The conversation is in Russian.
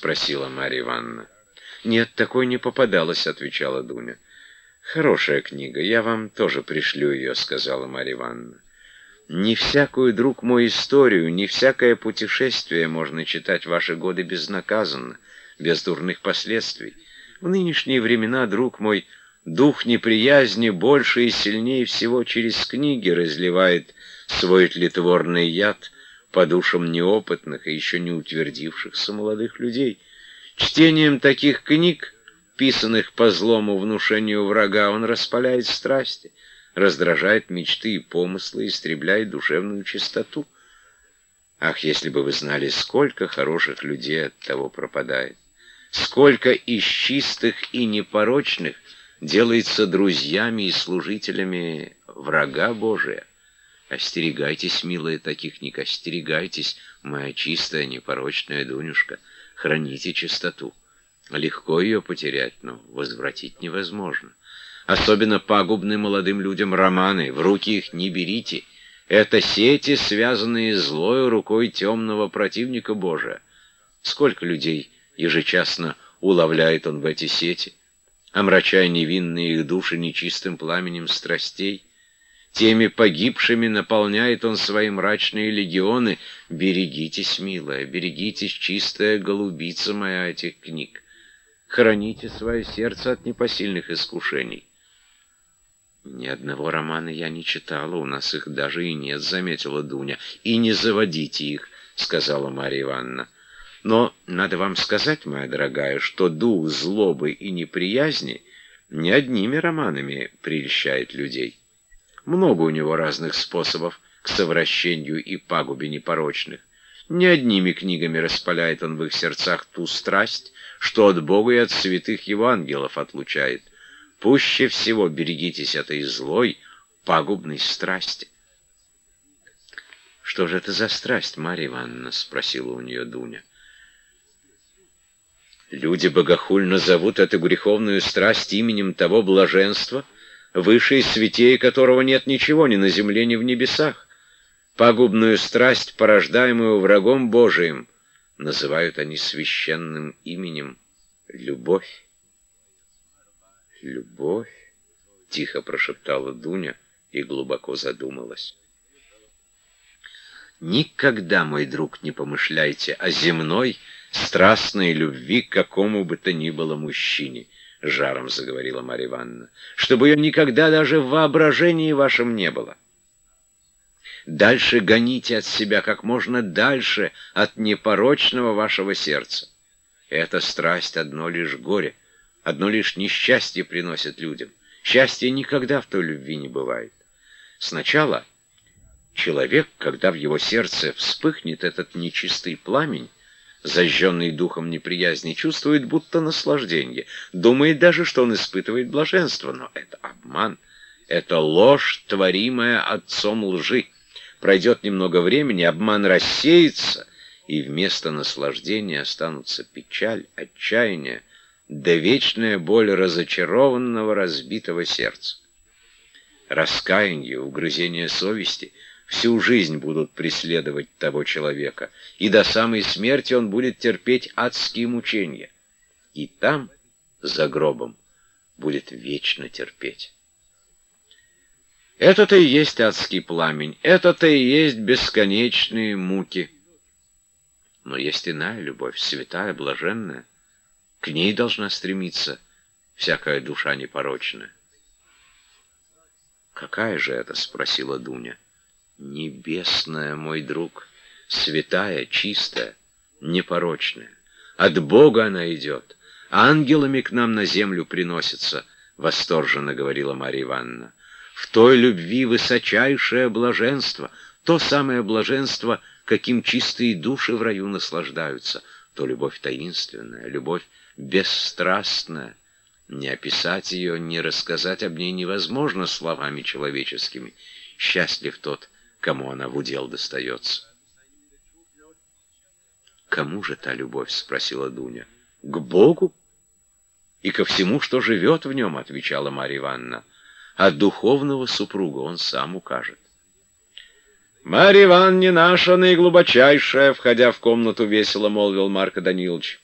спросила Марья Ивановна. «Нет, такой не попадалось», — отвечала Дуня. «Хорошая книга, я вам тоже пришлю ее», — сказала Марья Ивановна. «Не всякую, друг мой, историю, не всякое путешествие можно читать ваши годы безнаказанно, без дурных последствий. В нынешние времена, друг мой, дух неприязни больше и сильнее всего через книги разливает свой тлетворный яд по душам неопытных и еще не утвердившихся молодых людей». Чтением таких книг, писанных по злому внушению врага, он распаляет страсти, раздражает мечты и помыслы, истребляет душевную чистоту. Ах, если бы вы знали, сколько хороших людей от того пропадает, сколько из чистых и непорочных делается друзьями и служителями врага Божия. Остерегайтесь, милые, таких книг, остерегайтесь, моя чистая, непорочная Дунюшка храните чистоту. Легко ее потерять, но возвратить невозможно. Особенно пагубны молодым людям романы, в руки их не берите. Это сети, связанные злой рукой темного противника Божия. Сколько людей ежечасно уловляет он в эти сети, омрачая невинные их души нечистым пламенем страстей. Теми погибшими наполняет он свои мрачные легионы. Берегитесь, милая, берегитесь, чистая голубица моя этих книг. Храните свое сердце от непосильных искушений. Ни одного романа я не читала, у нас их даже и нет, заметила Дуня. И не заводите их, сказала Марья Ивановна. Но надо вам сказать, моя дорогая, что дух злобы и неприязни не одними романами прельщает людей. Много у него разных способов к совращению и пагубе непорочных. Не одними книгами распаляет он в их сердцах ту страсть, что от Бога и от святых его ангелов отлучает. Пуще всего берегитесь этой злой, пагубной страсти. «Что же это за страсть, Марья Ивановна?» — спросила у нее Дуня. Люди богохульно зовут эту греховную страсть именем того блаженства — выше и святее которого нет ничего ни на земле, ни в небесах. Пагубную страсть, порождаемую врагом Божиим, называют они священным именем любовь. «Любовь?» — тихо прошептала Дуня и глубоко задумалась. «Никогда, мой друг, не помышляйте о земной, страстной любви к какому бы то ни было мужчине». — жаром заговорила Марья Ивановна, — чтобы ее никогда даже в воображении вашем не было. Дальше гоните от себя как можно дальше от непорочного вашего сердца. Эта страсть одно лишь горе, одно лишь несчастье приносит людям. Счастья никогда в той любви не бывает. Сначала человек, когда в его сердце вспыхнет этот нечистый пламень, зажженный духом неприязни, чувствует будто наслаждение, думает даже, что он испытывает блаженство, но это обман, это ложь, творимая отцом лжи. Пройдет немного времени, обман рассеется, и вместо наслаждения останутся печаль, отчаяние, да вечная боль разочарованного разбитого сердца. Раскаяние, угрызение совести — всю жизнь будут преследовать того человека, и до самой смерти он будет терпеть адские мучения. И там, за гробом, будет вечно терпеть. Это-то и есть адский пламень, это-то и есть бесконечные муки. Но есть иная любовь, святая, блаженная. К ней должна стремиться всякая душа непорочная. «Какая же это?» — спросила Дуня. Небесная, мой друг, святая, чистая, непорочная. От Бога она идет. Ангелами к нам на землю приносится, — восторженно говорила Марья Ивановна. В той любви высочайшее блаженство, то самое блаженство, каким чистые души в раю наслаждаются, то любовь таинственная, любовь бесстрастная. Не описать ее, не рассказать об ней невозможно словами человеческими. Счастлив тот, кому она в удел достается. «Кому же та любовь?» — спросила Дуня. «К Богу и ко всему, что живет в нем», — отвечала Марья Ивановна. «А духовного супруга он сам укажет». «Марья Ивановна наша наиглубочайшая», — входя в комнату, весело молвил Марко Данилович.